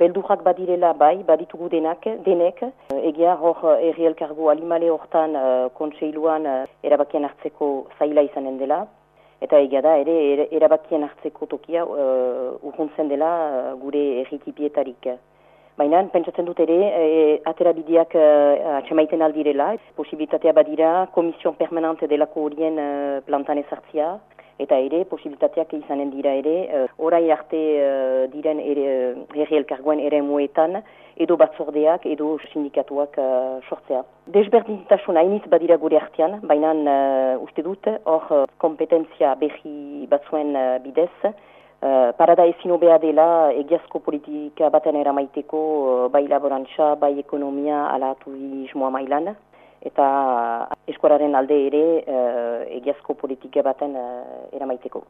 beldurrak badirela bai, baditugu denak, denek, egia hor erri elkargo alimale hortan kontseiluan erabakien hartzeko zaila izanen dela, eta egia da, ere erabakien hartzeko tokia urruntzen dela gure erritipietarik. Baina, pentsatzen dut ere, e, aterabideak e, atxemaiten aldirela, posibilitatea badira, komision permanente delako horien e, plantan ezartzia, eta ere, posibilitateak izanen dira ere, e, orai arte e, diren ere, herri elkargoen ere muetan, edo batzordeak, edo sindikatuak e, sortzea. Desberdintasun hainiz badira gure artean, baina e, uste dut, hor kompetentzia behi batzuen e, bidez, Uh, parada ezin obea dela egiazko politika baten eramaiteko uh, bai laborantza, bai ekonomia ala turismoa mailan eta eskuararen alde ere uh, egiazko politika baten uh, eramaiteko.